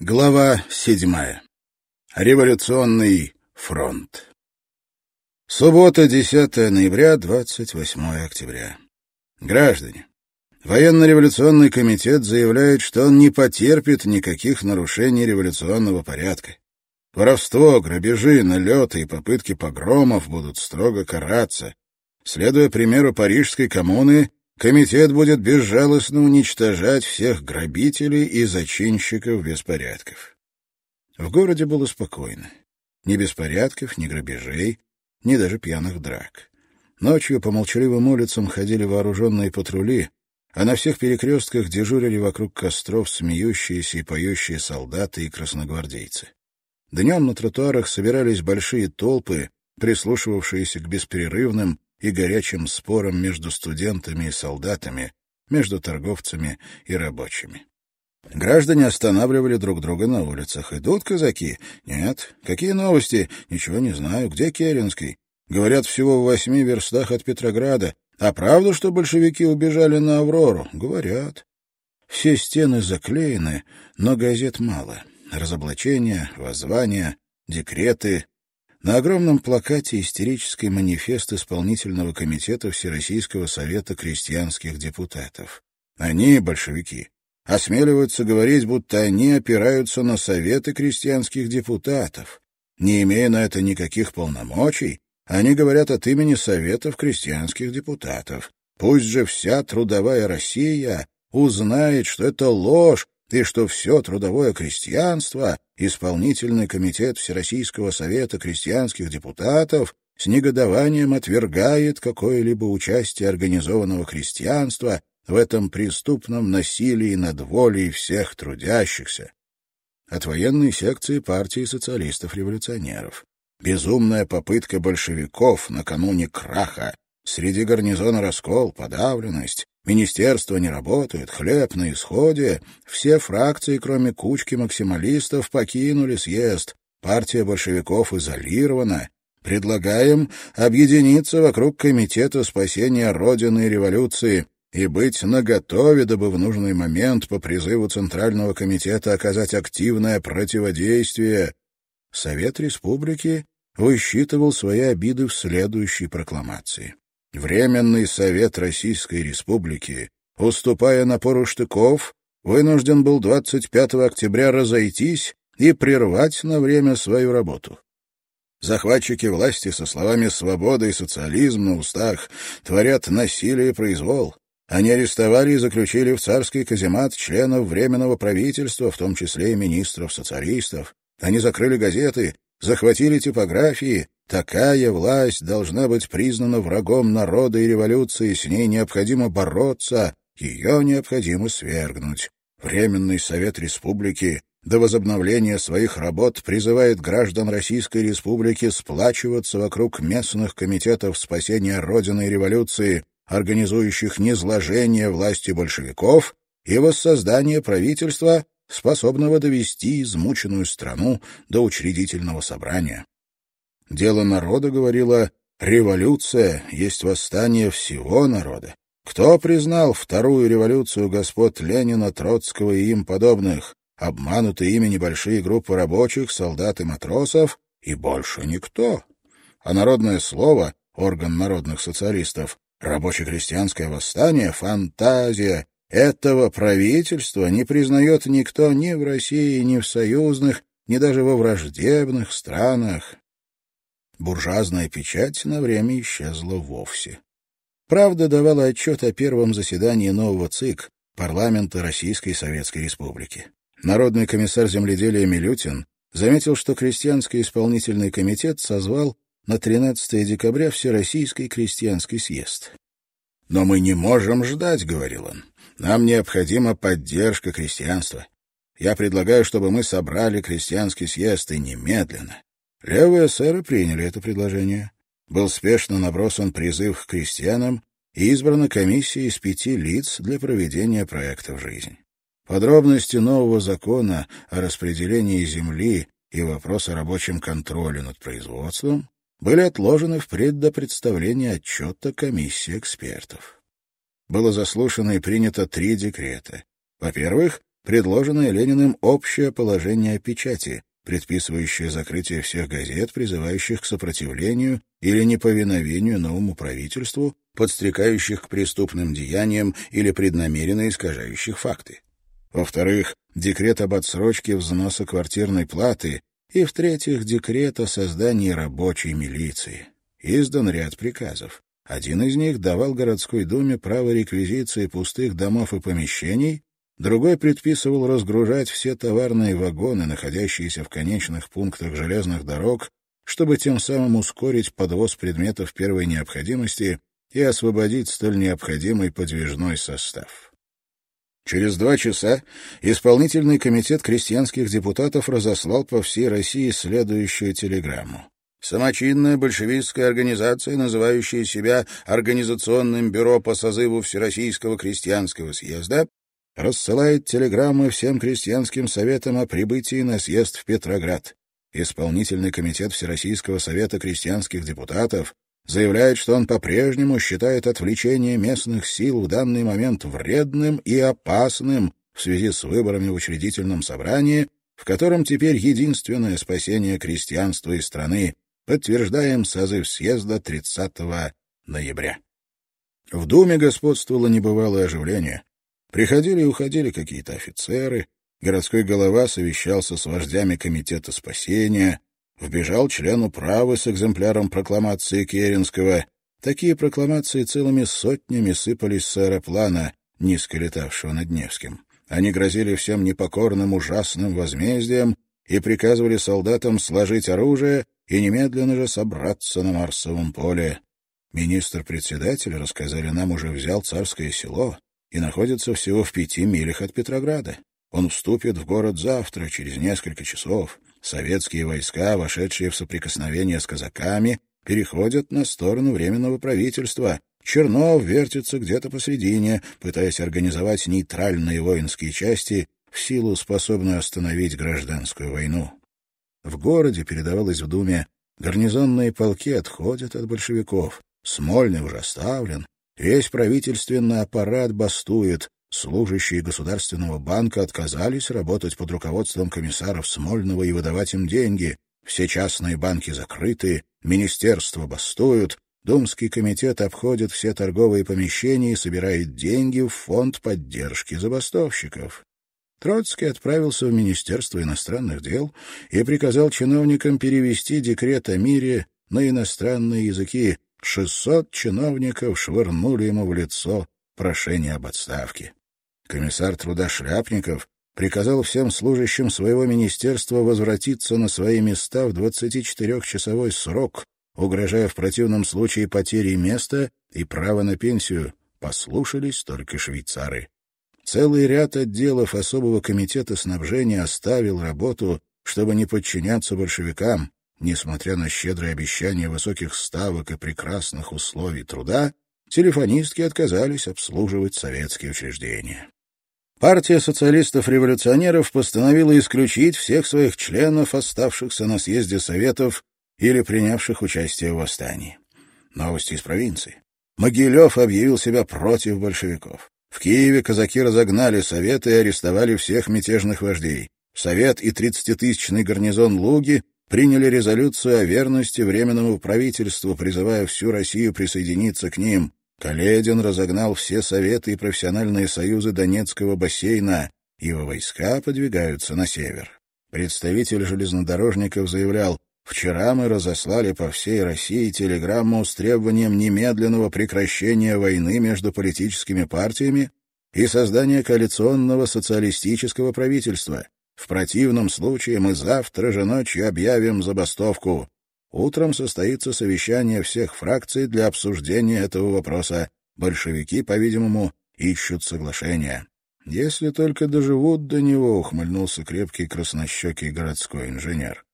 Глава седьмая. Революционный фронт. Суббота, 10 ноября, 28 октября. Граждане, Военно-революционный комитет заявляет, что он не потерпит никаких нарушений революционного порядка. Воровство, грабежи, налеты и попытки погромов будут строго караться. Следуя примеру Парижской коммуны, комитет будет безжалостно уничтожать всех грабителей и зачинщиков беспорядков. В городе было спокойно. Ни беспорядков, ни грабежей, ни даже пьяных драк. Ночью по молчаливым улицам ходили вооруженные патрули, а на всех перекрестках дежурили вокруг костров смеющиеся и поющие солдаты и красногвардейцы. Днем на тротуарах собирались большие толпы, прислушивавшиеся к беспрерывным и горячим спорам между студентами и солдатами, между торговцами и рабочими. Граждане останавливали друг друга на улицах. «Идут казаки?» «Нет». «Какие новости?» «Ничего не знаю. Где Керенский?» «Говорят, всего в восьми верстах от Петрограда. А правда, что большевики убежали на Аврору?» «Говорят». Все стены заклеены, но газет мало. Разоблачения, воззвания, декреты, на огромном плакате истерический манифест исполнительного комитета Всероссийского совета крестьянских депутатов. Они, большевики, осмеливаются говорить, будто они опираются на советы крестьянских депутатов. Не имея на это никаких полномочий, они говорят от имени советов крестьянских депутатов. Пусть же вся трудовая Россия узнает, что это ложь, и что все трудовое крестьянство, исполнительный комитет Всероссийского совета крестьянских депутатов с негодованием отвергает какое-либо участие организованного крестьянства в этом преступном насилии над волей всех трудящихся. От военной секции партии социалистов-революционеров. Безумная попытка большевиков накануне краха. Среди гарнизона раскол, подавленность, Министерство не работает, хлеб на исходе. Все фракции, кроме кучки максималистов, покинули съезд. Партия большевиков изолирована. Предлагаем объединиться вокруг Комитета спасения Родины и революции и быть наготове, дабы в нужный момент по призыву Центрального комитета оказать активное противодействие. Совет Республики высчитывал свои обиды в следующей прокламации. Временный Совет Российской Республики, уступая напору штыков, вынужден был 25 октября разойтись и прервать на время свою работу. Захватчики власти со словами «свобода» и «социализм» на устах творят насилие и произвол. Они арестовали и заключили в царский каземат членов Временного правительства, в том числе и министров-социалистов. Они закрыли газеты, захватили типографии, Такая власть должна быть признана врагом народа и революции, с ней необходимо бороться, ее необходимо свергнуть. Временный Совет Республики до возобновления своих работ призывает граждан Российской Республики сплачиваться вокруг местных комитетов спасения Родины и революции, организующих низложение власти большевиков и воссоздание правительства, способного довести измученную страну до учредительного собрания. Дело народа, говорила, революция есть восстание всего народа. Кто признал вторую революцию господ Ленина, Троцкого и им подобных? Обмануты ими небольшие группы рабочих, солдат и матросов, и больше никто. А народное слово, орган народных социалистов, рабоче-крестьянское восстание — фантазия. Этого правительства не признает никто ни в России, ни в союзных, ни даже во враждебных странах буржуазная печать на время исчезла вовсе. Правда давала отчет о первом заседании нового ЦИК, парламента Российской Советской Республики. Народный комиссар земледелия Милютин заметил, что Крестьянский исполнительный комитет созвал на 13 декабря Всероссийский крестьянский съезд. «Но мы не можем ждать», — говорил он. «Нам необходима поддержка крестьянства. Я предлагаю, чтобы мы собрали крестьянский съезд и немедленно. Левые эсеры приняли это предложение. Был спешно набросан призыв к крестьянам и избрана комиссия из пяти лиц для проведения проекта в жизнь. Подробности нового закона о распределении земли и вопрос о рабочем контроле над производством были отложены впредь до представления отчета комиссии экспертов. Было заслушано и принято три декрета. Во-первых, предложенное Лениным общее положение о печати, предписывающее закрытие всех газет, призывающих к сопротивлению или неповиновению новому правительству, подстрекающих к преступным деяниям или преднамеренно искажающих факты. Во-вторых, декрет об отсрочке взноса квартирной платы и, в-третьих, декрет о создании рабочей милиции. Издан ряд приказов. Один из них давал городской думе право реквизиции пустых домов и помещений, другой предписывал разгружать все товарные вагоны, находящиеся в конечных пунктах железных дорог, чтобы тем самым ускорить подвоз предметов первой необходимости и освободить столь необходимый подвижной состав. Через два часа исполнительный комитет крестьянских депутатов разослал по всей России следующую телеграмму. Самочинная большевистская организация, называющая себя Организационным бюро по созыву Всероссийского крестьянского съезда, рассылает телеграммы всем крестьянским советам о прибытии на съезд в Петроград. Исполнительный комитет Всероссийского совета крестьянских депутатов заявляет, что он по-прежнему считает отвлечение местных сил в данный момент вредным и опасным в связи с выборами в учредительном собрании, в котором теперь единственное спасение крестьянства и страны. Подтверждаем созыв съезда 30 ноября. В Думе господствовало небывалое оживление. Приходили и уходили какие-то офицеры, городской голова совещался с вождями комитета спасения, Вбежал член управы с экземпляром прокламации Керенского. Такие прокламации целыми сотнями сыпались с аэроплана, низко летавшего над Невским. Они грозили всем непокорным ужасным возмездием и приказывали солдатам сложить оружие и немедленно же собраться на Марсовом поле. Министр-председатель, рассказали нам, уже взял царское село и находится всего в пяти милях от Петрограда. Он вступит в город завтра, через несколько часов. Советские войска, вошедшие в соприкосновение с казаками, переходят на сторону Временного правительства. Чернов вертится где-то посредине, пытаясь организовать нейтральные воинские части в силу, способную остановить гражданскую войну. В городе, передавалось в Думе, гарнизонные полки отходят от большевиков. Смольный уже оставлен. Весь правительственный аппарат бастует. Служащие Государственного банка отказались работать под руководством комиссаров Смольного и выдавать им деньги. Все частные банки закрыты, министерства бастуют, Думский комитет обходит все торговые помещения и собирает деньги в фонд поддержки забастовщиков. Троцкий отправился в Министерство иностранных дел и приказал чиновникам перевести декрет о мире на иностранные языки. Шестьсот чиновников швырнули ему в лицо прошение об отставке. Комиссар труда Шляпников приказал всем служащим своего министерства возвратиться на свои места в 24-часовой срок, угрожая в противном случае потери места и права на пенсию. Послушались только швейцары. Целый ряд отделов особого комитета снабжения оставил работу, чтобы не подчиняться большевикам. Несмотря на щедрые обещания высоких ставок и прекрасных условий труда, телефонистки отказались обслуживать советские учреждения. Партия социалистов-революционеров постановила исключить всех своих членов, оставшихся на съезде Советов или принявших участие в восстании. Новости из провинции. Могилев объявил себя против большевиков. В Киеве казаки разогнали Советы и арестовали всех мятежных вождей. Совет и 30-тысячный гарнизон Луги приняли резолюцию о верности Временному правительству, призывая всю Россию присоединиться к ним. Каледин разогнал все советы и профессиональные союзы Донецкого бассейна. Его войска подвигаются на север. Представитель железнодорожников заявлял, «Вчера мы разослали по всей России телеграмму с требованием немедленного прекращения войны между политическими партиями и создания коалиционного социалистического правительства. В противном случае мы завтра же ночью объявим забастовку. Утром состоится совещание всех фракций для обсуждения этого вопроса. Большевики, по-видимому, ищут соглашения. Если только доживут до него, ухмыльнулся крепкий краснощекий городской инженер.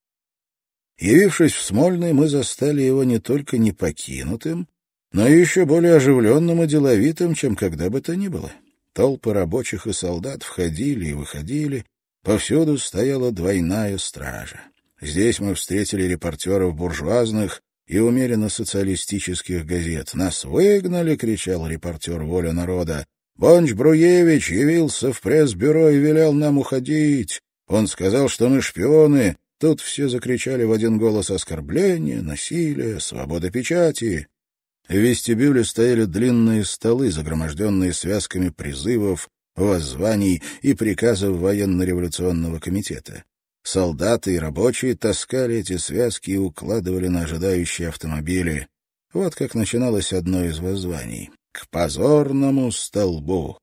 Явившись в Смольный, мы застали его не только не покинутым, но еще более оживленным и деловитым, чем когда бы то ни было. Толпы рабочих и солдат входили и выходили, повсюду стояла двойная стража. Здесь мы встретили репортеров буржуазных и умеренно социалистических газет. «Нас выгнали!» — кричал репортер «Воля народа». Бонч-Бруевич явился в пресс-бюро и велел нам уходить. Он сказал, что мы шпионы. Тут все закричали в один голос оскорбления, насилие, свобода печати. В вестибюле стояли длинные столы, загроможденные связками призывов, воззваний и приказов военно-революционного комитета. Солдаты и рабочие таскали эти связки и укладывали на ожидающие автомобили. Вот как начиналось одно из воззваний. «К позорному столбу».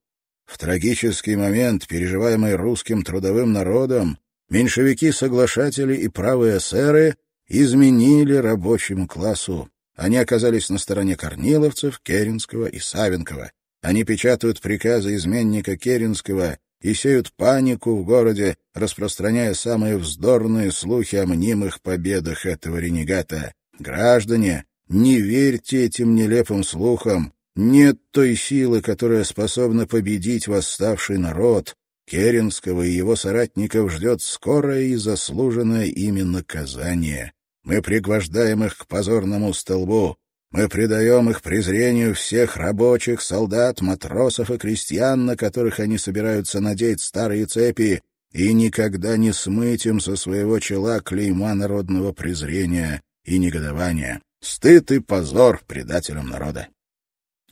В трагический момент, переживаемый русским трудовым народом, меньшевики-соглашатели и правые эсеры изменили рабочему классу. Они оказались на стороне Корниловцев, Керенского и Савенкова. Они печатают приказы изменника Керенского и сеют панику в городе, распространяя самые вздорные слухи о мнимых победах этого ренегата. Граждане, не верьте этим нелепым слухам. Нет той силы, которая способна победить восставший народ. Керенского и его соратников ждет скорое и заслуженное ими наказание. Мы пригвождаем их к позорному столбу. Мы предаем их презрению всех рабочих, солдат, матросов и крестьян, на которых они собираются надеть старые цепи, и никогда не смыть им со своего чела клейма народного презрения и негодования. Стыд и позор предателям народа.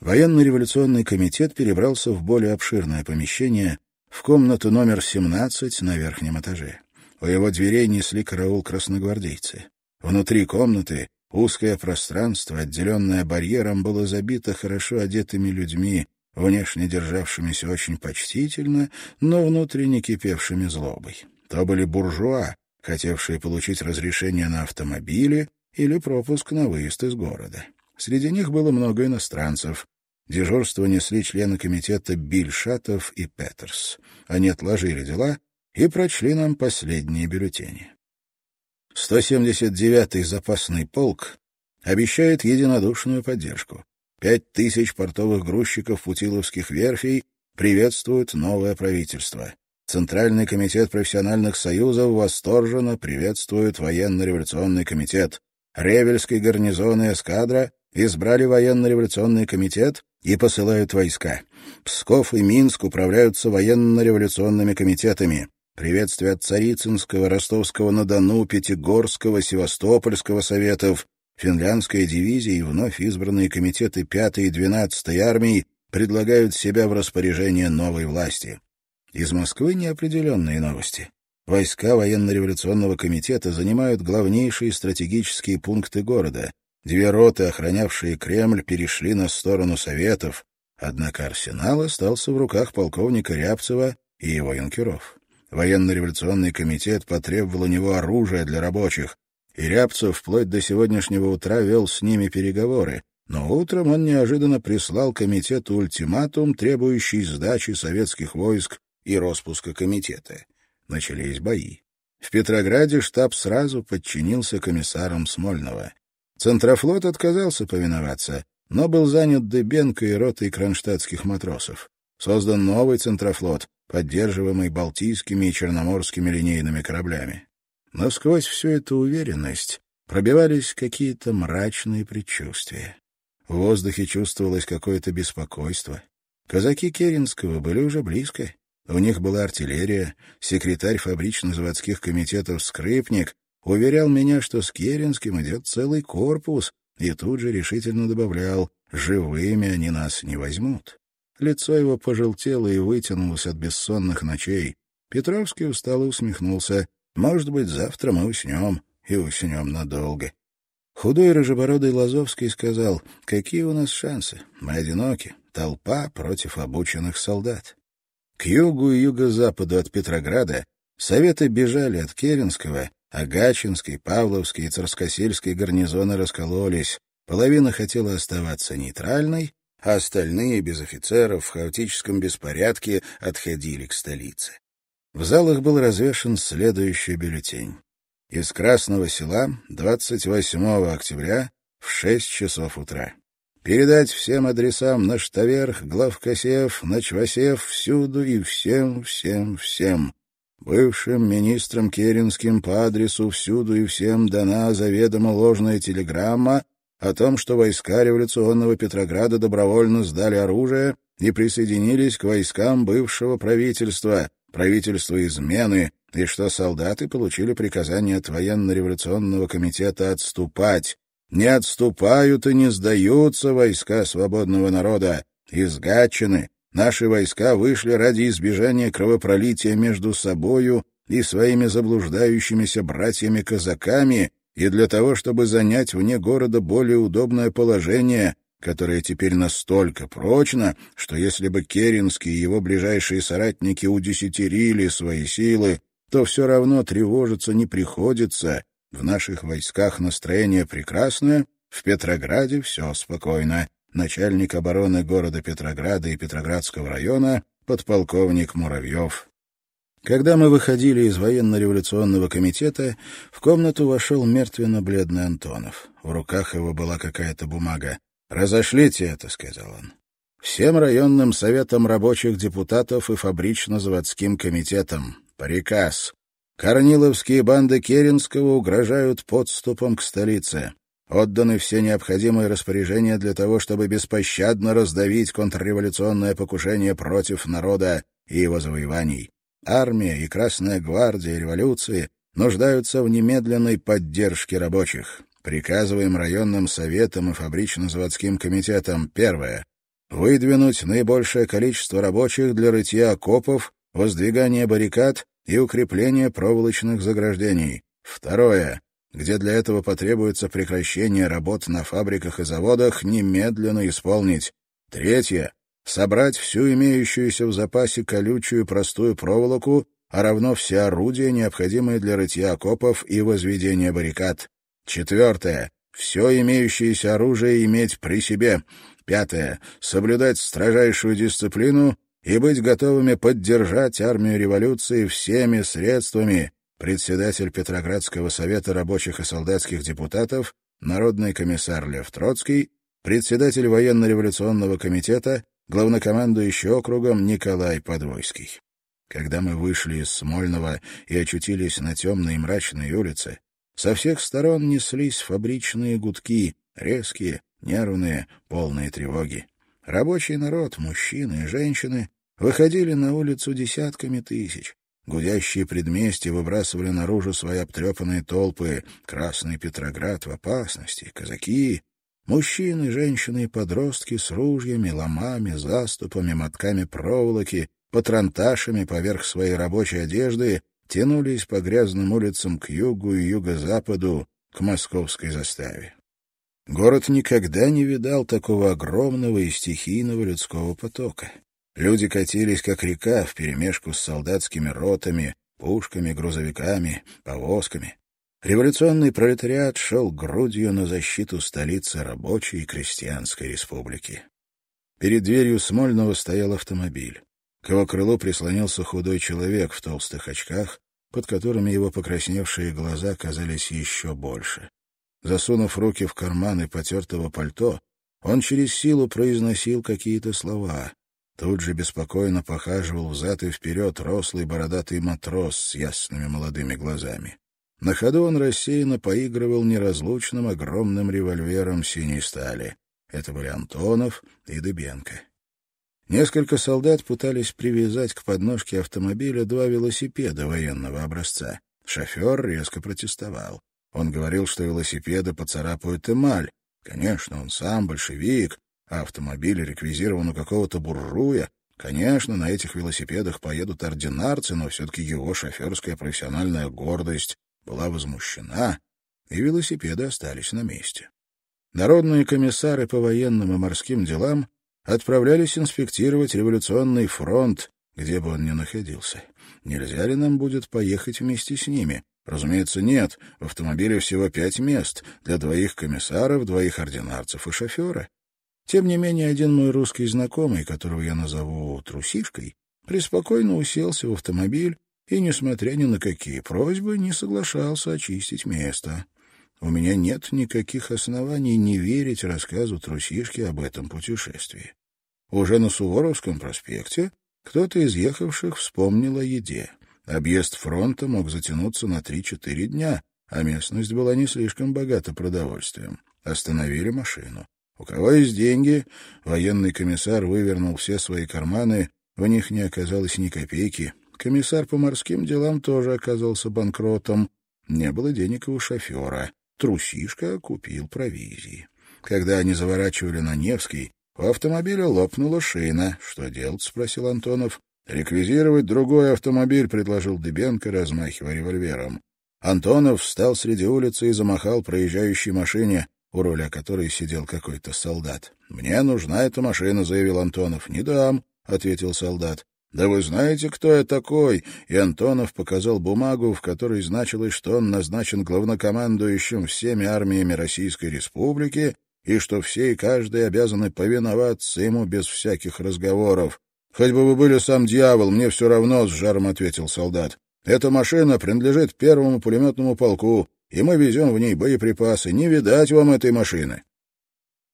Военно-революционный комитет перебрался в более обширное помещение, в комнату номер 17 на верхнем этаже. У его дверей несли караул красногвардейцы. Внутри комнаты Узкое пространство, отделенное барьером, было забито хорошо одетыми людьми, внешне державшимися очень почтительно, но внутренне кипевшими злобой. То были буржуа, хотевшие получить разрешение на автомобили или пропуск на выезд из города. Среди них было много иностранцев. Дежурство несли члены комитета Бильшатов и Петерс. Они отложили дела и прочли нам последние бюллетени. 179-й запасный полк обещает единодушную поддержку. Пять тысяч портовых грузчиков путиловских верфей приветствуют новое правительство. Центральный комитет профессиональных союзов восторженно приветствует военно-революционный комитет. Ревельский гарнизон и эскадра избрали военно-революционный комитет и посылают войска. Псков и Минск управляются военно-революционными комитетами. Приветствие от Царицынского, Ростовского-на-Дону, Пятигорского, Севастопольского советов, финляндская дивизия и вновь избранные комитеты 5 и 12 армии предлагают себя в распоряжение новой власти. Из Москвы неопределенные новости. Войска военно-революционного комитета занимают главнейшие стратегические пункты города. Две роты, охранявшие Кремль, перешли на сторону Советов, однако арсенал остался в руках полковника Рябцева и его юнкеров. Военно-революционный комитет потребовал у него оружия для рабочих, и Рябцев вплоть до сегодняшнего утра вел с ними переговоры, но утром он неожиданно прислал комитету ультиматум, требующий сдачи советских войск и распуска комитета. Начались бои. В Петрограде штаб сразу подчинился комиссарам Смольного. Центрофлот отказался повиноваться, но был занят Дебенко и ротой кронштадтских матросов. Создан новый Центрофлот, поддерживаемый Балтийскими и Черноморскими линейными кораблями. Но сквозь всю эту уверенность пробивались какие-то мрачные предчувствия. В воздухе чувствовалось какое-то беспокойство. Казаки Керенского были уже близко. У них была артиллерия, секретарь фабрично-заводских комитетов «Скрипник» уверял меня, что с Керенским идет целый корпус, и тут же решительно добавлял, живыми они нас не возьмут. Лицо его пожелтело и вытянулось от бессонных ночей. Петровский устало усмехнулся. «Может быть, завтра мы уснем, и уснем надолго». Худой рыжебородый Лазовский сказал, «Какие у нас шансы? Мы одиноки. Толпа против обученных солдат». К югу и юго-западу от Петрограда советы бежали от Керенского, а Гачинский, Павловский и Царскосельский гарнизоны раскололись. Половина хотела оставаться нейтральной, а остальные, без офицеров, в хаотическом беспорядке отходили к столице. В залах был развешен следующий бюллетень. Из Красного села 28 октября в 6 часов утра. Передать всем адресам на Штаверх, Главкосев, Ночвосев, всюду и всем, всем, всем. Бывшим министром Керенским по адресу всюду и всем дана заведомо ложная телеграмма о том, что войска революционного Петрограда добровольно сдали оружие и присоединились к войскам бывшего правительства, правительства измены, и что солдаты получили приказание от военно-революционного комитета отступать. Не отступают и не сдаются войска свободного народа. Из Гатчины наши войска вышли ради избежания кровопролития между собою и своими заблуждающимися братьями-казаками и для того, чтобы занять вне города более удобное положение, которое теперь настолько прочно, что если бы Керенский и его ближайшие соратники удесятерили свои силы, то все равно тревожиться не приходится. В наших войсках настроение прекрасное, в Петрограде все спокойно. Начальник обороны города Петрограда и Петроградского района подполковник Муравьев. Когда мы выходили из военно-революционного комитета, в комнату вошел мертвенно-бледный Антонов. В руках его была какая-то бумага. «Разошлите это», — сказал он. «Всем районным советам рабочих депутатов и фабрично-заводским комитетам. Приказ. Корниловские банды Керенского угрожают подступом к столице. Отданы все необходимые распоряжения для того, чтобы беспощадно раздавить контрреволюционное покушение против народа и его завоеваний. Армия и Красная гвардия революции нуждаются в немедленной поддержке рабочих. Приказываем районным советам и фабрично-заводским комитетам. Первое. Выдвинуть наибольшее количество рабочих для рытья окопов, воздвигания баррикад и укрепления проволочных заграждений. Второе. Где для этого потребуется прекращение работ на фабриках и заводах, немедленно исполнить. Третье. Собрать всю имеющуюся в запасе колючую простую проволоку, а равно все орудия, необходимые для рытья окопов и возведения баррикад. Четвертое. Все имеющееся оружие иметь при себе. Пятое. Соблюдать строжайшую дисциплину и быть готовыми поддержать армию революции всеми средствами. Председатель Петроградского совета рабочих и солдатских депутатов, народный комиссар Лев Троцкий, председатель военно-революционного комитета, главнокомандующий округом Николай Подвойский. Когда мы вышли из Смольного и очутились на темной и мрачной улице, со всех сторон неслись фабричные гудки, резкие, нервные, полные тревоги. Рабочий народ, мужчины и женщины, выходили на улицу десятками тысяч. Гудящие предместья выбрасывали наружу свои обтрепанные толпы. Красный Петроград в опасности, казаки. Мужчины, женщины и подростки с ружьями, ломами, заступами, мотками проволоки, патронташами поверх своей рабочей одежды тянулись по грязным улицам к югу и юго-западу, к московской заставе. Город никогда не видал такого огромного и стихийного людского потока. Люди катились, как река, вперемешку с солдатскими ротами, пушками, грузовиками, повозками. Революционный пролетариат шел грудью на защиту столицы рабочей и крестьянской республики. Перед дверью Смольного стоял автомобиль. К его крылу прислонился худой человек в толстых очках, под которыми его покрасневшие глаза казались еще больше. Засунув руки в карманы потертого пальто, он через силу произносил какие-то слова. Тут же беспокойно похаживал взад и вперед рослый бородатый матрос с ясными молодыми глазами. На ходу он рассеянно поигрывал неразлучным огромным револьвером синей стали. Это были Антонов и Дыбенко. Несколько солдат пытались привязать к подножке автомобиля два велосипеда военного образца. Шофер резко протестовал. Он говорил, что велосипеды поцарапают эмаль. Конечно, он сам большевик, а автомобиль реквизирован у какого-то буржуя. Конечно, на этих велосипедах поедут ординарцы, но все-таки его шоферская профессиональная гордость была возмущена, и велосипеды остались на месте. Народные комиссары по военным и морским делам отправлялись инспектировать революционный фронт, где бы он ни находился. Нельзя ли нам будет поехать вместе с ними? Разумеется, нет. В автомобиле всего пять мест. Для двоих комиссаров, двоих ординарцев и шофера. Тем не менее, один мой русский знакомый, которого я назову Трусишкой, преспокойно уселся в автомобиль и, несмотря ни на какие просьбы, не соглашался очистить место. У меня нет никаких оснований не верить рассказу трусишки об этом путешествии. Уже на Суворовском проспекте кто-то из ехавших вспомнил о еде. Объезд фронта мог затянуться на три-четыре дня, а местность была не слишком богата продовольствием. Остановили машину. У кого есть деньги? Военный комиссар вывернул все свои карманы, в них не оказалось ни копейки. Комиссар по морским делам тоже оказался банкротом. Не было денег у шофера. Трусишка купил провизии. Когда они заворачивали на Невский, у автомобиля лопнула шина. «Что делать?» — спросил Антонов. «Реквизировать другой автомобиль», — предложил Дыбенко, размахивая револьвером. Антонов встал среди улицы и замахал проезжающей машине у руля которой сидел какой-то солдат. «Мне нужна эта машина», — заявил Антонов. «Не дам», — ответил солдат. «Да вы знаете, кто я такой?» И Антонов показал бумагу, в которой значилось, что он назначен главнокомандующим всеми армиями Российской Республики и что все и каждый обязаны повиноваться ему без всяких разговоров. «Хоть бы вы были сам дьявол, мне все равно», — с жаром ответил солдат. «Эта машина принадлежит первому пулеметному полку и мы везем в ней боеприпасы. Не видать вам этой машины.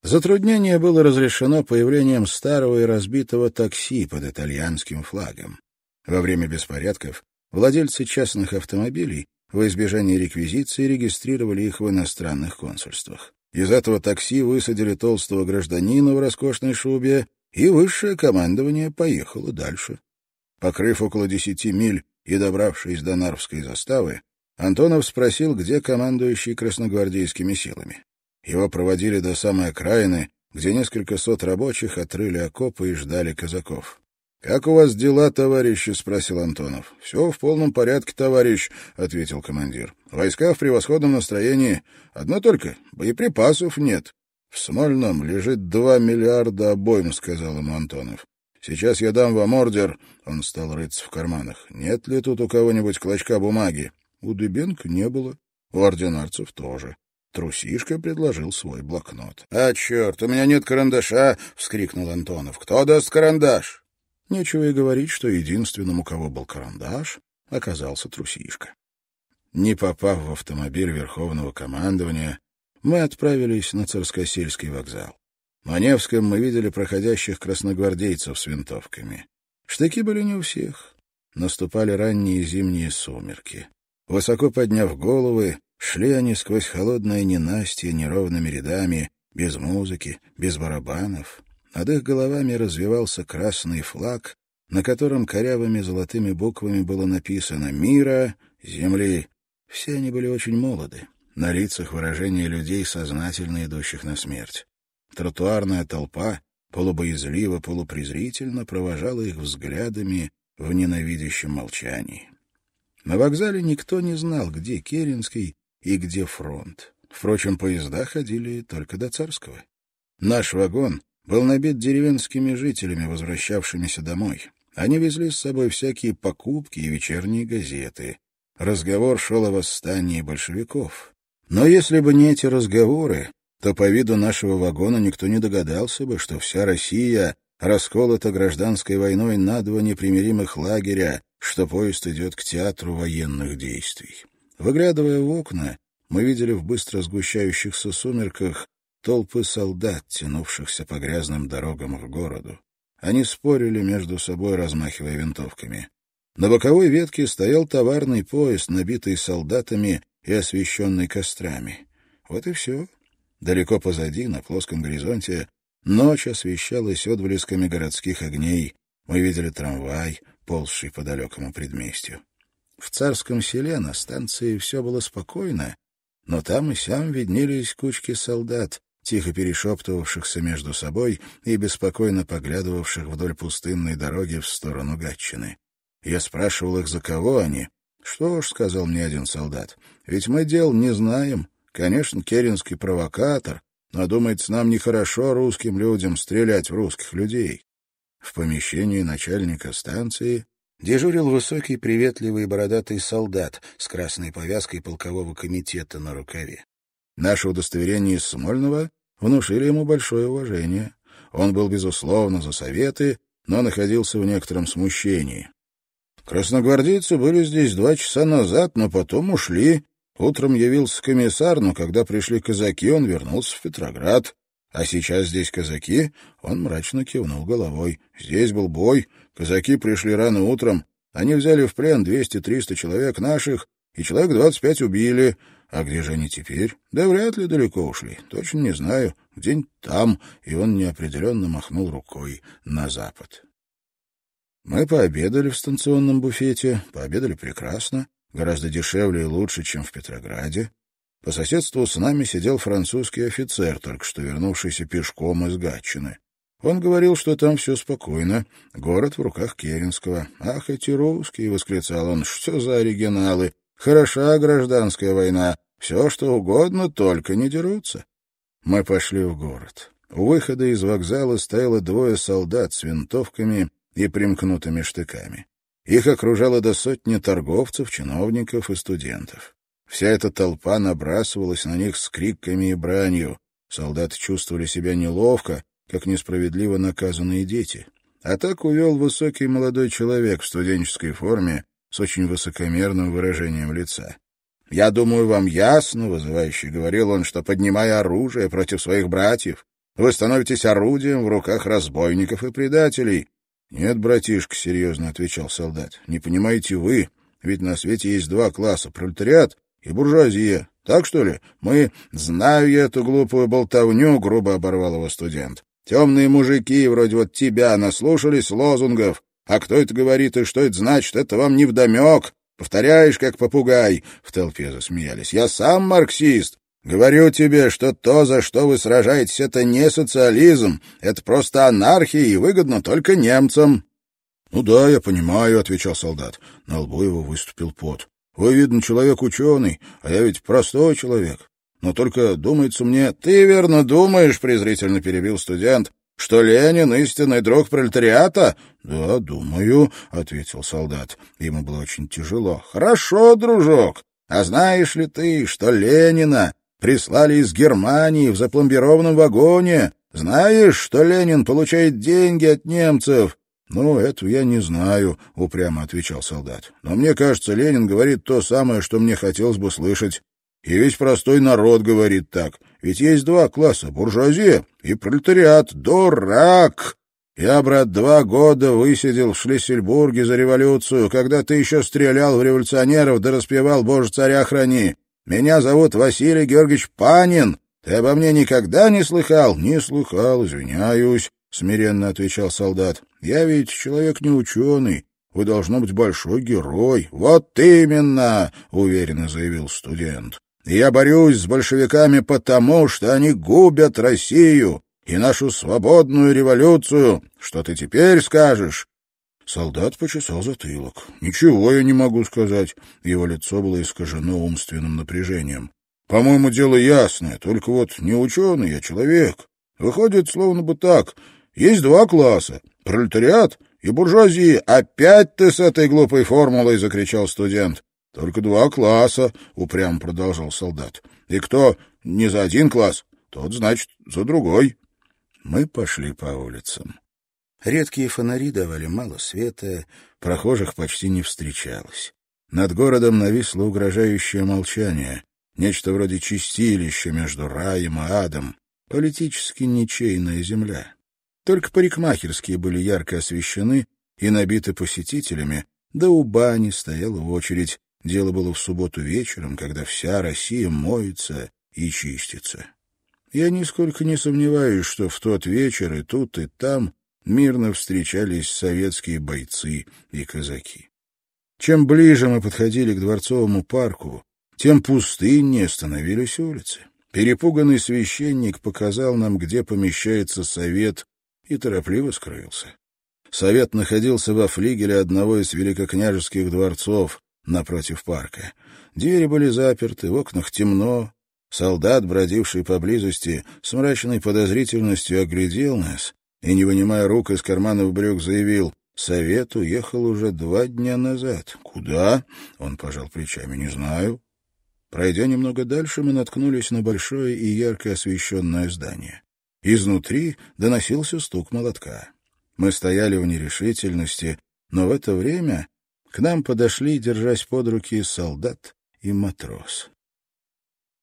Затруднение было разрешено появлением старого и разбитого такси под итальянским флагом. Во время беспорядков владельцы частных автомобилей во избежание реквизиции регистрировали их в иностранных консульствах. Из этого такси высадили толстого гражданина в роскошной шубе, и высшее командование поехало дальше. Покрыв около десяти миль и добравшись до Нарвской заставы, Антонов спросил, где командующий красногвардейскими силами. Его проводили до самой окраины, где несколько сот рабочих отрыли окопы и ждали казаков. — Как у вас дела, товарищи? — спросил Антонов. — Все в полном порядке, товарищ, — ответил командир. — Войска в превосходном настроении. Одно только — боеприпасов нет. — В Смольном лежит два миллиарда обоим, — сказал ему Антонов. — Сейчас я дам вам ордер. Он стал рыться в карманах. Нет ли тут у кого-нибудь клочка бумаги? У Дыбенко не было, у ординарцев тоже. Трусишка предложил свой блокнот. — А, черт, у меня нет карандаша! — вскрикнул Антонов. — Кто даст карандаш? Нечего и говорить, что единственным, у кого был карандаш, оказался трусишка. Не попав в автомобиль Верховного командования, мы отправились на Царскосельский вокзал. На Невском мы видели проходящих красногвардейцев с винтовками. Штыки были не у всех. Наступали ранние зимние сумерки. Высоко подняв головы, шли они сквозь холодное ненастье неровными рядами, без музыки, без барабанов. Над их головами развивался красный флаг, на котором корявыми золотыми буквами было написано «Мира, земли». Все они были очень молоды, на лицах выражения людей, сознательно идущих на смерть. Тротуарная толпа полубоязливо, полупрезрительно провожала их взглядами в ненавидящем молчании. На вокзале никто не знал, где Керенский и где фронт. Впрочем, поезда ходили только до Царского. Наш вагон был набит деревенскими жителями, возвращавшимися домой. Они везли с собой всякие покупки и вечерние газеты. Разговор шел о восстании большевиков. Но если бы не эти разговоры, то по виду нашего вагона никто не догадался бы, что вся Россия расколота гражданской войной на два непримиримых лагеря, что поезд идет к театру военных действий. Выглядывая в окна, мы видели в быстро сгущающихся сумерках толпы солдат, тянувшихся по грязным дорогам к городу. Они спорили между собой, размахивая винтовками. На боковой ветке стоял товарный поезд, набитый солдатами и освещенный кострами. Вот и все. Далеко позади, на плоском горизонте, ночь освещалась отблесками городских огней. Мы видели трамвай, ползший по далекому предместью. В царском селе на станции все было спокойно, но там и сям виднелись кучки солдат, тихо перешептывавшихся между собой и беспокойно поглядывавших вдоль пустынной дороги в сторону Гатчины. Я спрашивал их, за кого они. «Что ж», — сказал мне один солдат, — «ведь мы дел не знаем. Конечно, Керенский провокатор, но, думается, нам нехорошо русским людям стрелять в русских людей. В помещении начальника станции дежурил высокий, приветливый бородатый солдат с красной повязкой полкового комитета на рукаве. Наше удостоверение из Смольного внушили ему большое уважение. Он был, безусловно, за советы, но находился в некотором смущении. Красногвардейцы были здесь два часа назад, но потом ушли. Утром явился комиссар, но когда пришли казаки, он вернулся в Петроград. А сейчас здесь казаки? Он мрачно кивнул головой. Здесь был бой. Казаки пришли рано утром. Они взяли в плен двести-триста человек наших, и человек двадцать пять убили. А где же они теперь? Да вряд ли далеко ушли. Точно не знаю. где-нибудь там, и он неопределенно махнул рукой на запад. Мы пообедали в станционном буфете, пообедали прекрасно, гораздо дешевле и лучше, чем в Петрограде. По соседству с нами сидел французский офицер, только что вернувшийся пешком из Гатчины. Он говорил, что там все спокойно, город в руках Керенского. «Ах, эти русские!» — восклицал он. «Что за оригиналы? Хороша гражданская война. Все, что угодно, только не дерутся». Мы пошли в город. У выхода из вокзала стояло двое солдат с винтовками и примкнутыми штыками. Их окружало до сотни торговцев, чиновников и студентов. Вся эта толпа набрасывалась на них с криками и бранью. Солдаты чувствовали себя неловко, как несправедливо наказанные дети. А так увел высокий молодой человек в студенческой форме с очень высокомерным выражением лица. «Я думаю, вам ясно, — вызывающе говорил он, — что, поднимая оружие против своих братьев, вы становитесь орудием в руках разбойников и предателей». «Нет, братишка, — серьезно отвечал солдат, — не понимаете вы, ведь на свете есть два класса — пролетариат и буржуазия. Так что ли? Мы... Знаю я эту глупую болтовню, — грубо оборвал его студент. Темные мужики, вроде вот тебя, наслушались лозунгов. А кто это говорит и что это значит, это вам не вдомек. Повторяешь, как попугай. В толпе засмеялись. Я сам марксист. Говорю тебе, что то, за что вы сражаетесь, это не социализм. Это просто анархия и выгодно только немцам. — Ну да, я понимаю, — отвечал солдат. На лбу его выступил пот. — Вы, видно, человек ученый, а я ведь простой человек. Но только думается мне... — Ты верно думаешь, — презрительно перебил студент, — что Ленин — истинный друг пролетариата? — Да, думаю, — ответил солдат. Ему было очень тяжело. — Хорошо, дружок. А знаешь ли ты, что Ленина прислали из Германии в запломбированном вагоне? Знаешь, что Ленин получает деньги от немцев? — Ну, этого я не знаю, — упрямо отвечал солдат. — Но мне кажется, Ленин говорит то самое, что мне хотелось бы слышать. И весь простой народ говорит так. Ведь есть два класса — буржуазия и пролетариат. Дурак! Я, брат, два года высидел в Шлиссельбурге за революцию, когда ты еще стрелял в революционеров да распевал «Боже, царя храни». Меня зовут Василий Георгиевич Панин. Ты обо мне никогда не слыхал? Не слыхал, извиняюсь, — смиренно отвечал солдат. Я ведь человек не ученый. Вы, должно быть, большой герой. Вот именно, — уверенно заявил студент. Я борюсь с большевиками потому, что они губят Россию и нашу свободную революцию. Что ты теперь скажешь?» Солдат почесал затылок. «Ничего я не могу сказать». Его лицо было искажено умственным напряжением. «По-моему, дело ясное, только вот не ученый, я человек. Выходит, словно бы так. Есть два класса — пролетариат и буржуазия. Опять ты с этой глупой формулой!» — закричал студент. Только два класса, — упрямо продолжал солдат. И кто не за один класс, тот, значит, за другой. Мы пошли по улицам. Редкие фонари давали мало света, прохожих почти не встречалось. Над городом нависло угрожающее молчание, нечто вроде чистилища между раем и адом, политически ничейная земля. Только парикмахерские были ярко освещены и набиты посетителями, да у бани стояла очередь, Дело было в субботу вечером, когда вся Россия моется и чистится. Я нисколько не сомневаюсь, что в тот вечер и тут, и там мирно встречались советские бойцы и казаки. Чем ближе мы подходили к Дворцовому парку, тем пустыннее становились улицы. Перепуганный священник показал нам, где помещается совет, и торопливо скрылся. Совет находился во флигеле одного из великокняжеских дворцов, напротив парка. Двери были заперты, в окнах темно. Солдат, бродивший поблизости, с мрачной подозрительностью оглядел нас и, не вынимая рук из карманов брюк, заявил «Совет уехал уже два дня назад». «Куда?» — он пожал плечами. «Не знаю». Пройдя немного дальше, мы наткнулись на большое и ярко освещенное здание. Изнутри доносился стук молотка. Мы стояли в нерешительности, но в это время к нам подошли, держась под руки, солдат и матрос.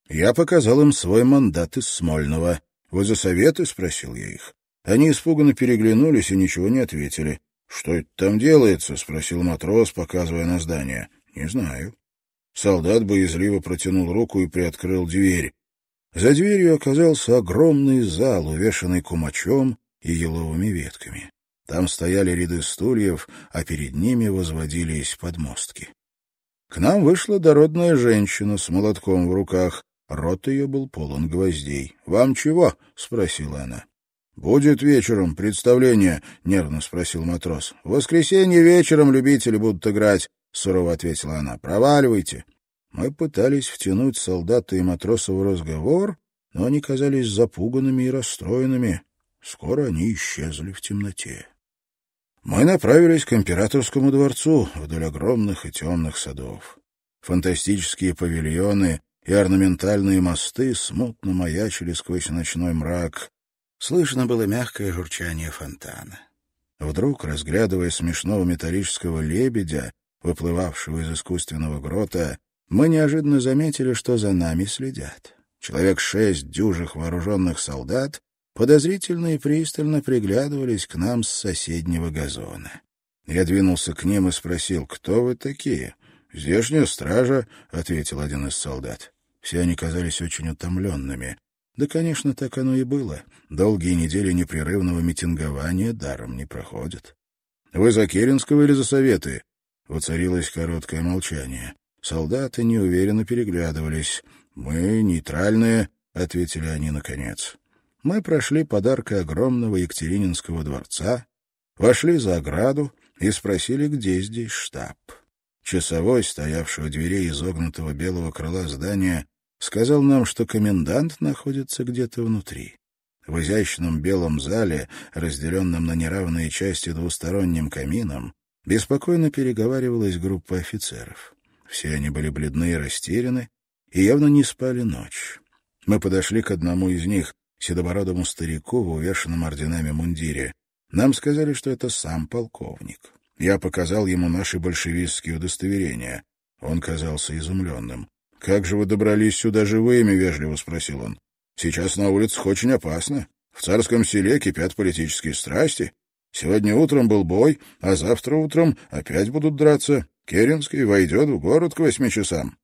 Я показал им свой мандат из Смольного. «Вы за советы?» — спросил я их. Они испуганно переглянулись и ничего не ответили. «Что это там делается?» — спросил матрос, показывая на здание. «Не знаю». Солдат боязливо протянул руку и приоткрыл дверь. За дверью оказался огромный зал, увешанный кумачом и еловыми ветками. Там стояли ряды стульев, а перед ними возводились подмостки. К нам вышла дородная женщина с молотком в руках. Рот ее был полон гвоздей. «Вам чего?» — спросила она. «Будет вечером представление», — нервно спросил матрос. «В воскресенье вечером любители будут играть», — сурово ответила она. «Проваливайте». Мы пытались втянуть солдата и матроса в разговор, но они казались запуганными и расстроенными. Скоро они исчезли в темноте. Мы направились к императорскому дворцу вдоль огромных и темных садов. Фантастические павильоны и орнаментальные мосты смутно маячили сквозь ночной мрак. Слышно было мягкое журчание фонтана. Вдруг, разглядывая смешного металлического лебедя, выплывавшего из искусственного грота, мы неожиданно заметили, что за нами следят. Человек шесть дюжих вооруженных солдат подозрительно и пристально приглядывались к нам с соседнего газона. Я двинулся к ним и спросил, кто вы такие? «Здешняя стража», — ответил один из солдат. Все они казались очень утомленными. Да, конечно, так оно и было. Долгие недели непрерывного митингования даром не проходят. «Вы за Керенского или за Советы?» Воцарилось короткое молчание. Солдаты неуверенно переглядывались. «Мы нейтральные», — ответили они наконец. Мы прошли подаркой огромного Екатерининского дворца, вошли за ограду и спросили, где здесь штаб. Часовой, стоявший у дверей изогнутого белого крыла здания, сказал нам, что комендант находится где-то внутри. В изящном белом зале, разделенном на неравные части двусторонним камином, беспокойно переговаривалась группа офицеров. Все они были бледны и растеряны, и явно не спали ночь. Мы подошли к одному из них, седобородому старику в увешанном орденами мундире. Нам сказали, что это сам полковник. Я показал ему наши большевистские удостоверения. Он казался изумленным. «Как же вы добрались сюда живыми?» — вежливо спросил он. «Сейчас на улицах очень опасно. В царском селе кипят политические страсти. Сегодня утром был бой, а завтра утром опять будут драться. Керенский войдет в город к восьми часам».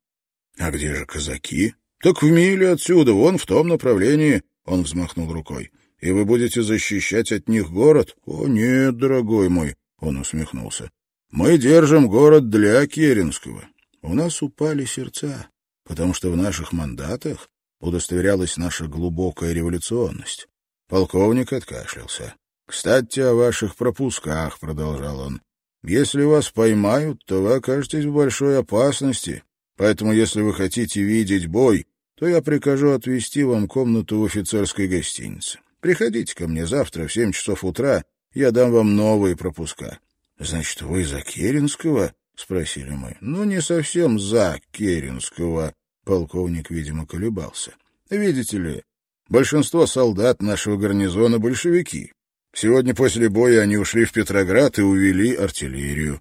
«А где же казаки?» «Так в миле отсюда, вон в том направлении. Он взмахнул рукой. «И вы будете защищать от них город?» «О, нет, дорогой мой!» Он усмехнулся. «Мы держим город для Керенского. У нас упали сердца, потому что в наших мандатах удостоверялась наша глубокая революционность». Полковник откашлялся. «Кстати, о ваших пропусках», — продолжал он. «Если вас поймают, то вы окажетесь в большой опасности. Поэтому, если вы хотите видеть бой, то я прикажу отвезти вам комнату в офицерской гостинице. Приходите ко мне завтра в семь часов утра, я дам вам новые пропуска. — Значит, вы за Керенского? — спросили мы. — Ну, не совсем за Керенского. Полковник, видимо, колебался. — Видите ли, большинство солдат нашего гарнизона — большевики. Сегодня после боя они ушли в Петроград и увели артиллерию.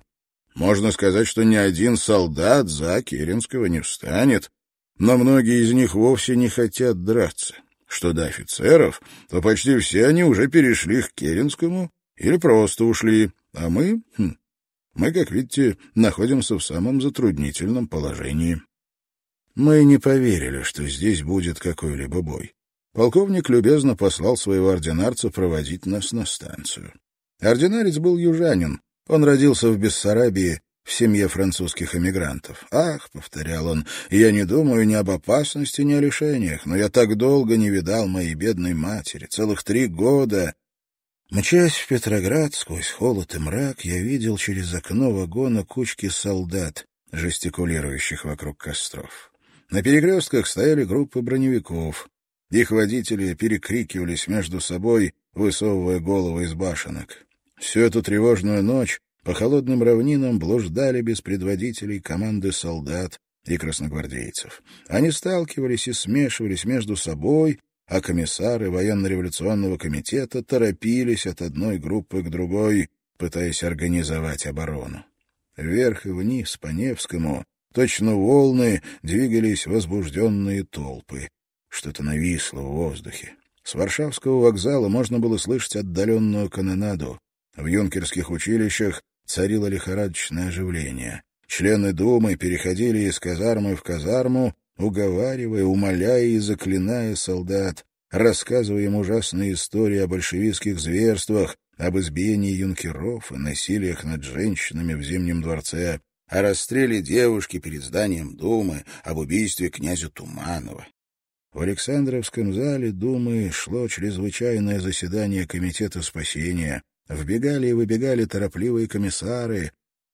Можно сказать, что ни один солдат за Керенского не встанет, но многие из них вовсе не хотят драться. Что до офицеров, то почти все они уже перешли к Керенскому или просто ушли, а мы, хм, мы, как видите, находимся в самом затруднительном положении. Мы не поверили, что здесь будет какой-либо бой. Полковник любезно послал своего ординарца проводить нас на станцию. Ординарец был южанин. Он родился в Бессарабии в семье французских эмигрантов. «Ах», — повторял он, — «я не думаю ни об опасности, ни о лишениях, но я так долго не видал моей бедной матери, целых три года». Мчась в Петроград сквозь холод и мрак, я видел через окно вагона кучки солдат, жестикулирующих вокруг костров. На перекрестках стояли группы броневиков. Их водители перекрикивались между собой, высовывая головы из башенок. Всю эту тревожную ночь по холодным равнинам блуждали без предводителей команды солдат и красногвардейцев. Они сталкивались и смешивались между собой, а комиссары военно-революционного комитета торопились от одной группы к другой, пытаясь организовать оборону. Вверх и вниз по Невскому, точно волны, двигались возбужденные толпы. Что-то нависло в воздухе. С Варшавского вокзала можно было слышать отдаленную канонаду. В юнкерских училищах царило лихорадочное оживление. Члены Думы переходили из казармы в казарму, уговаривая, умоляя и заклиная солдат, рассказывая им ужасные истории о большевистских зверствах, об избиении юнкеров и насилиях над женщинами в Зимнем дворце, о расстреле девушки перед зданием Думы, об убийстве князя Туманова. В Александровском зале Думы шло чрезвычайное заседание Комитета спасения. Вбегали и выбегали торопливые комиссары.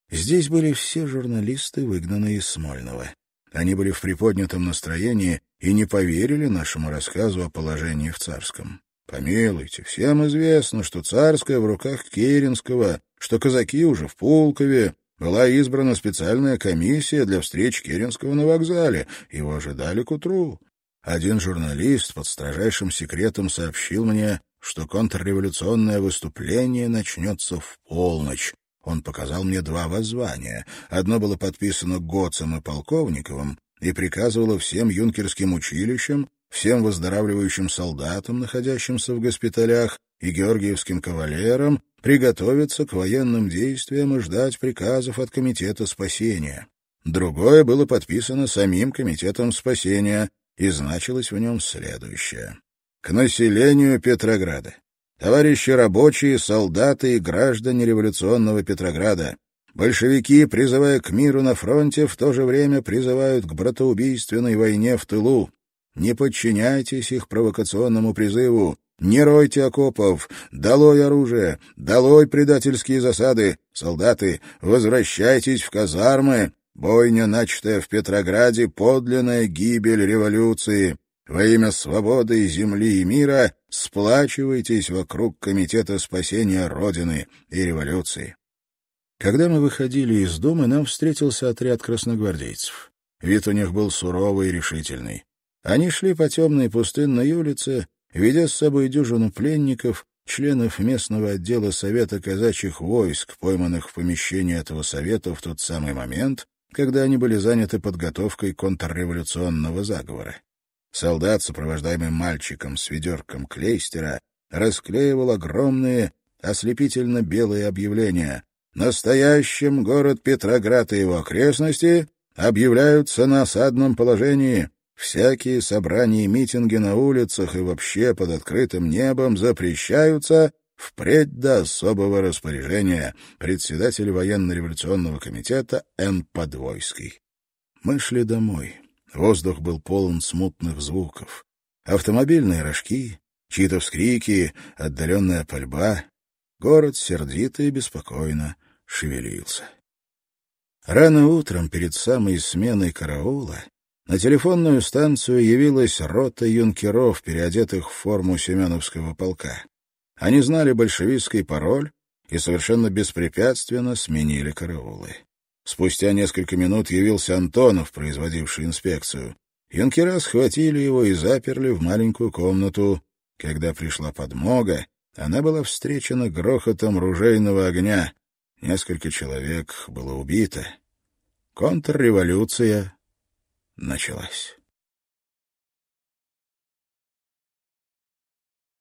Здесь были все журналисты, выгнанные из Смольного. Они были в приподнятом настроении и не поверили нашему рассказу о положении в Царском. Помилуйте, всем известно, что Царское в руках Керенского, что казаки уже в Пулкове, была избрана специальная комиссия для встреч Керенского на вокзале. Его ожидали к утру. Один журналист под строжайшим секретом сообщил мне, что контрреволюционное выступление начнется в полночь. Он показал мне два воззвания. Одно было подписано Гоцем и Полковниковым и приказывало всем юнкерским училищам, всем выздоравливающим солдатам, находящимся в госпиталях, и георгиевским кавалерам приготовиться к военным действиям и ждать приказов от Комитета спасения. Другое было подписано самим Комитетом спасения, и значилось в нем следующее. К населению Петрограда. Товарищи рабочие, солдаты и граждане революционного Петрограда. Большевики, призывая к миру на фронте, в то же время призывают к братоубийственной войне в тылу. Не подчиняйтесь их провокационному призыву. Не ройте окопов, долой оружие, долой предательские засады. Солдаты, возвращайтесь в казармы. Бойня, начатая в Петрограде, подлинная гибель революции. Во имя свободы, земли и мира сплачивайтесь вокруг Комитета спасения Родины и революции. Когда мы выходили из дома, нам встретился отряд красногвардейцев. Вид у них был суровый и решительный. Они шли по темной пустынной улице, ведя с собой дюжину пленников, членов местного отдела Совета казачьих войск, пойманных в помещении этого совета в тот самый момент, когда они были заняты подготовкой контрреволюционного заговора. Солдат, сопровождаемый мальчиком с ведерком клейстера, расклеивал огромные, ослепительно белые объявления. «Настоящим город Петроград и его окрестности объявляются на осадном положении. Всякие собрания и митинги на улицах и вообще под открытым небом запрещаются впредь до особого распоряжения председатель военно-революционного комитета Н. Подвойский. Мы шли домой. Воздух был полон смутных звуков. Автомобильные рожки, чьи-то вскрики, отдаленная пальба. Город сердито и беспокойно шевелился. Рано утром, перед самой сменой караула, на телефонную станцию явилась рота юнкеров, переодетых в форму Семеновского полка. Они знали большевистский пароль и совершенно беспрепятственно сменили караулы. Спустя несколько минут явился Антонов, производивший инспекцию. Юнкера схватили его и заперли в маленькую комнату. Когда пришла подмога, она была встречена грохотом ружейного огня. Несколько человек было убито. Контрреволюция началась.